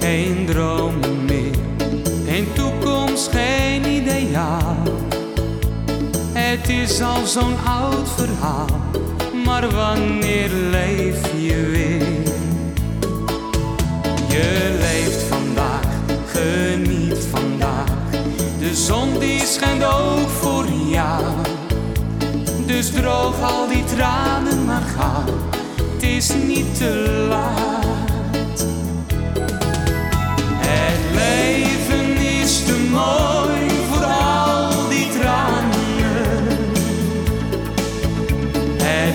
geen dromen meer, geen toekomst, geen ideaal. Het is al zo'n oud verhaal, maar wanneer leef je weer? Je leeft vandaag, geniet vandaag. De zon die schijnt ook voor jou. Dus droog al die tranen maar ga, het is niet te laat.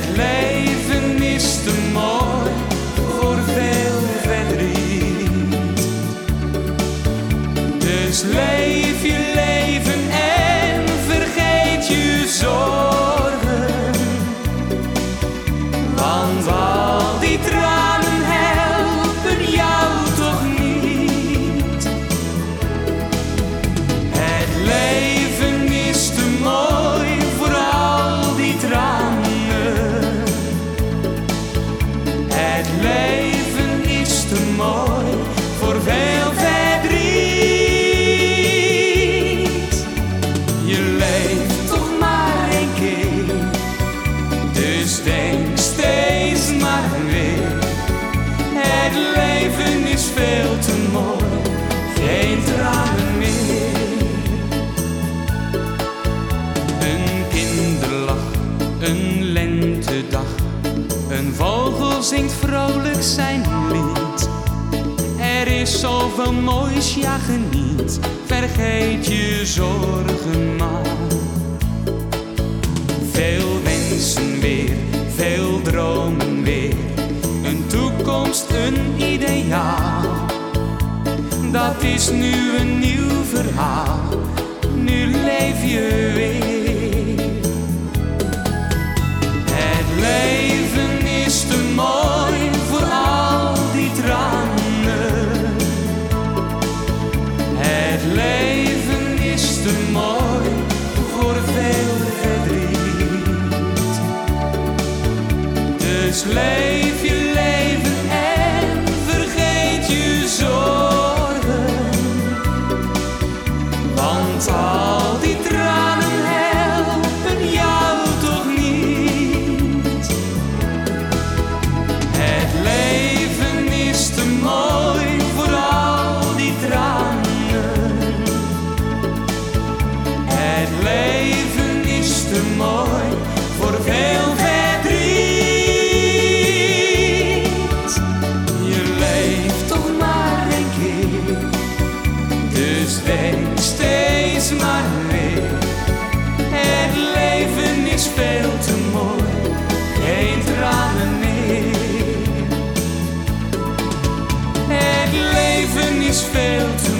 Het leven is te mooi voor veel verdriet. Dus leven zingt vrolijk zijn lied. Er is zoveel moois, ja geniet, vergeet je zorgen maar. Veel wensen weer, veel dromen weer, een toekomst, een ideaal. Dat is nu een nieuw verhaal, nu leef je weer. Leef je leven en vergeet je zorgen. Want dus weet steeds maar weer. Het leven is veel te mooi, geen tranen meer. Het leven is veel te